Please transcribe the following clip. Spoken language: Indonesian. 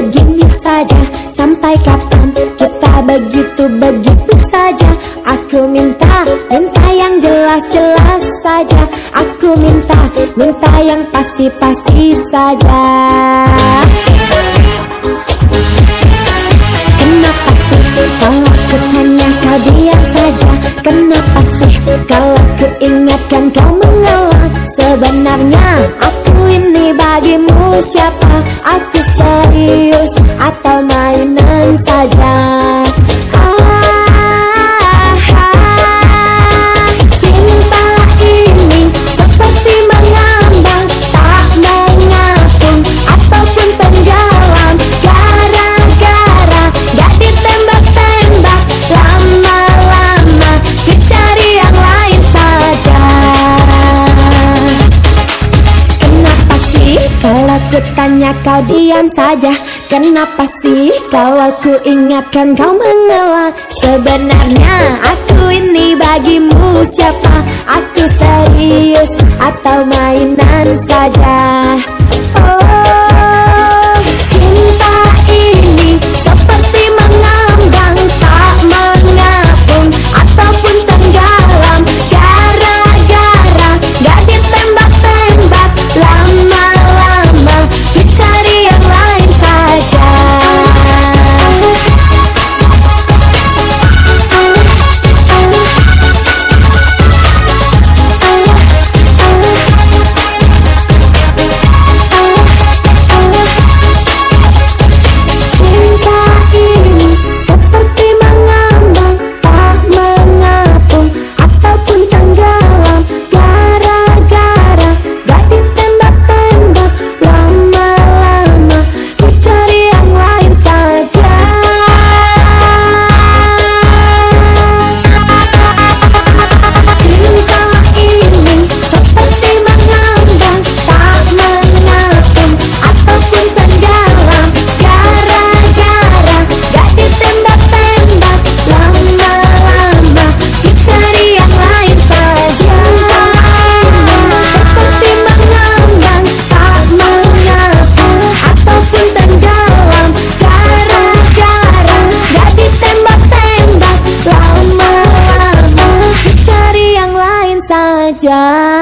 begini saja. Sampai kapan kita begitu-begitu saja? Aku minta, minta yang jelas-jelas saja. Aku minta, minta yang pasti-pasti saja. Kenapa sih kalau ku tanya kau diam saja? Kenapa sih kalau ku ingatkan kau mengelak? Sebenarnya aku ini bagimu siapa? Aku serius ku tanya kau diam saja. Kenapa sih kalau ku ingatkan kau mengelak Sebenarnya aku ini bagimu siapa? Aku serius atau mainan saja saja